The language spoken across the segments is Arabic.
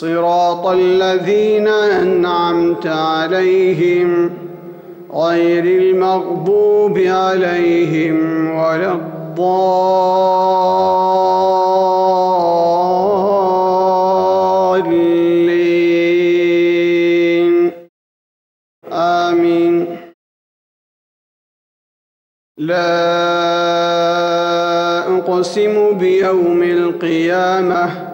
صراط الذين أنعمت عليهم غير المغضوب عليهم ولا الضالين. آمين. لا أقسم بيوم القيامة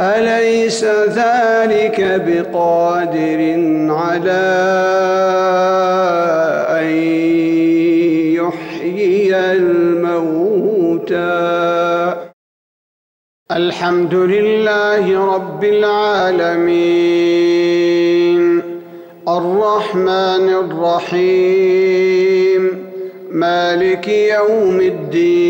أليس ذلك بقادر على أن يحيي الموتى؟ الحمد لله رب العالمين. الرحمن الرحيم. مالك يوم الدين.